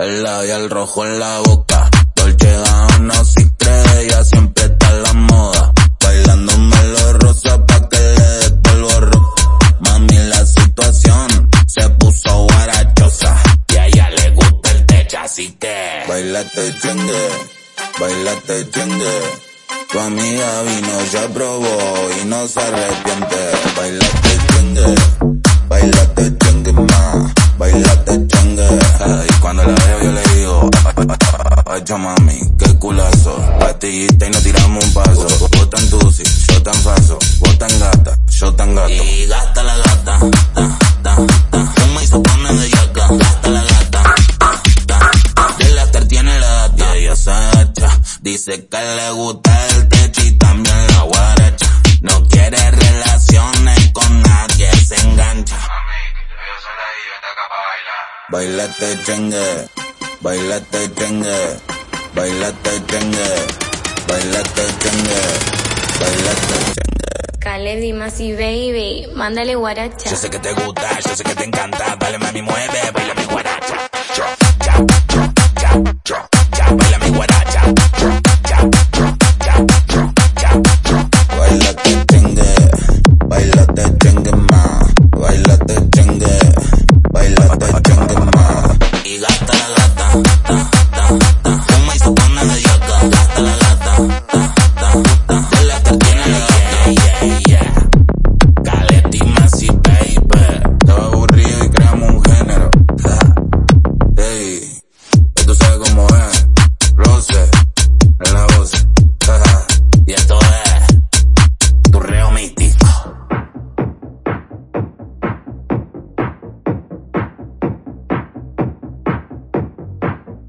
El labial rojo en la boca. Dolce no si ella siempre está en la moda. Bailándome los rosa pa' que le dé polvo rojo. Mami, la situación se puso guarachosa. Y a ella le gusta el techo, así que... Bailate chengue, bailate chengue. Tu amiga vino, ya probó y no se arrepiente. Bailate ay mami, qué culazo. Pastillita y no tiramos un paso. Vos tan dulce, yo tan falso. Vos tan gata, yo tan gato. Y gasta la gata, ta, ta, ta. Fuma y se pone de yaca, gasta la gata. Ta, ta, El after tiene la data. Y ella se echa, dice que le gusta el techo y también la guaracha. No quiere relaciones con nadie, se engancha. Bailate chengue, bailate chengue, bailate chengue, bailate chengue, bailate chengue. Caleb Dimas y Baby, mándale guaracha. Yo sé que te gusta, yo sé que te encanta, dale mami mueve, baila mi guaracha. Cha, cha, cha, cha, cha, cha, baila mi guaracha. Cha, cha, cha, cha, cha, cha. Bailate tú sabes cómo es.